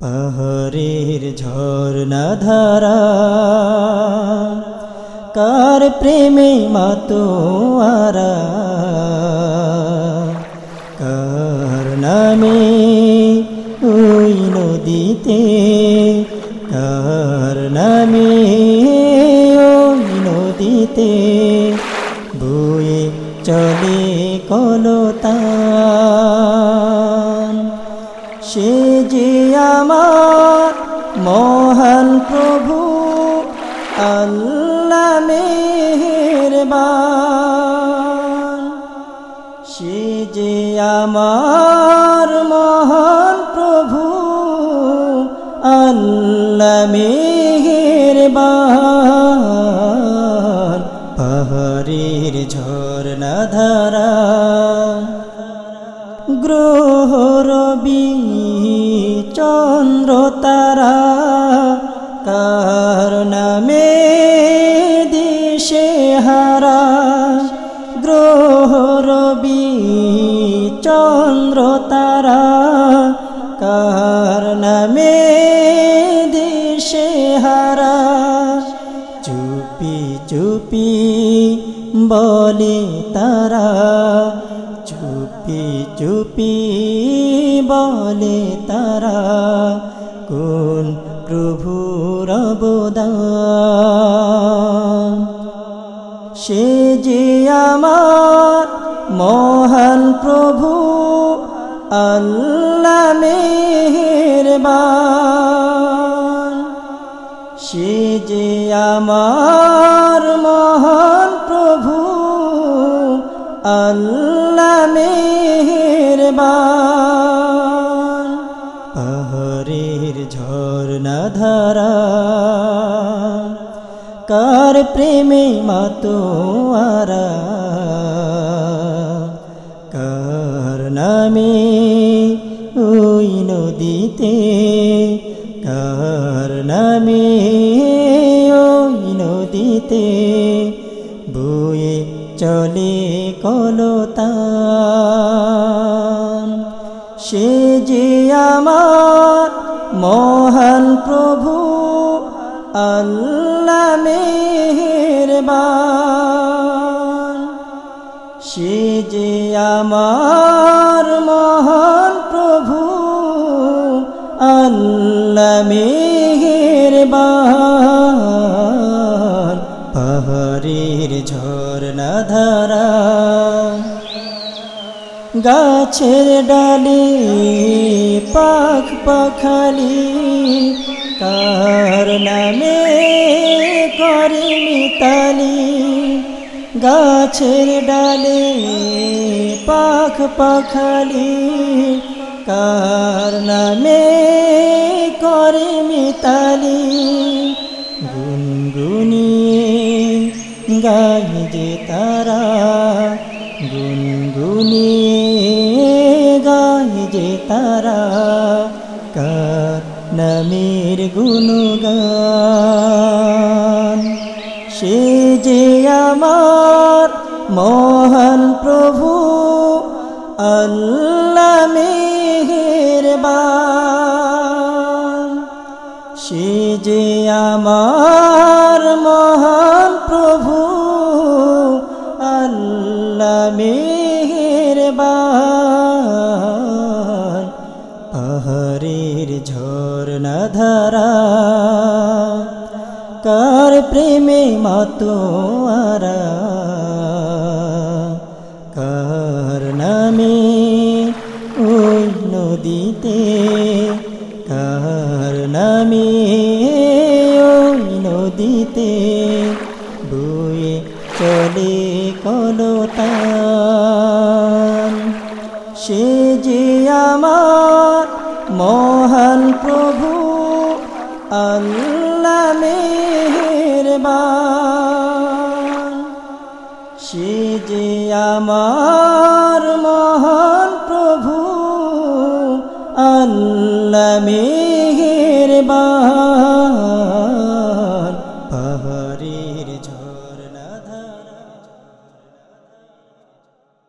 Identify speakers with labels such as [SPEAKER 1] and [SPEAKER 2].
[SPEAKER 1] পাহাড়ের ঝর্ণা ধারা কার প্রেমে মাতো আরা কার নামে ওই নদীতে কার নামে সে যে আমার মহান প্রভু, আল্লাহ মেহেরবান। সে যে আমার মহান প্রভু, আল্লাহ মেহেরবান। পাহাড়ের ঝর্ণা ধারা গ্রহ রবি, চন্দ্র তারা কার নামে দিশে হারা। গ্রহ রবি, চন্দ্র তারা কার নামে দিশে হারা। চুপি চুপি বলে তারা চুপি চুপি বলে তারা, কোন প্রভুর অবদান? সে যে আমার মহান প্রভু, আল্লাহ মেহেরবান। সে যে আমার মহান প্রভু, আল্লাহ মেহেরবান পাহাড়ের ঝর্ণা ধারা, কার প্রেমে মাতোয়ারা কার নামে ওই নদীতে, কার নামে ওই নদীতে চলে কলতান। সে যে আমার মহান প্রভু, আল্লাহ মেহেরবান। সে যে আমার মহান প্রভু, আল্লাহ মেহেরবান। পাহাড়ের ঝর্ণা ধারা গাছের ডালে, পাখ পাখালি, কার নামে করে মিতালি? গাছের ডালে, পাখ পাখালি, কার নামে করে মিতালি? তারা গুনগুনিয়ে গাই যে তারা। কার নামের গুণগান? সে যে আমার মহান প্রভু, আল্লাহ মেহেরবান। সে যে আমার মেহেরবান পাহাড়ের ঝর্ণা ধারা। কার প্রেমে মাতোয়ারা কার নামে ওই নদীতে? কার নামে ওই নদীতে? বয়ে চলে কলতান সে যে আমার মহান প্রভু আল্লাহ মেহরবান। সে আমার মহান প্রভু আল্লাহ মেহরবান।